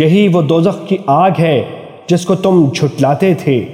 یہی وہ دوزخ کی آگ ہے جس کو تم جھٹلاتے تھے۔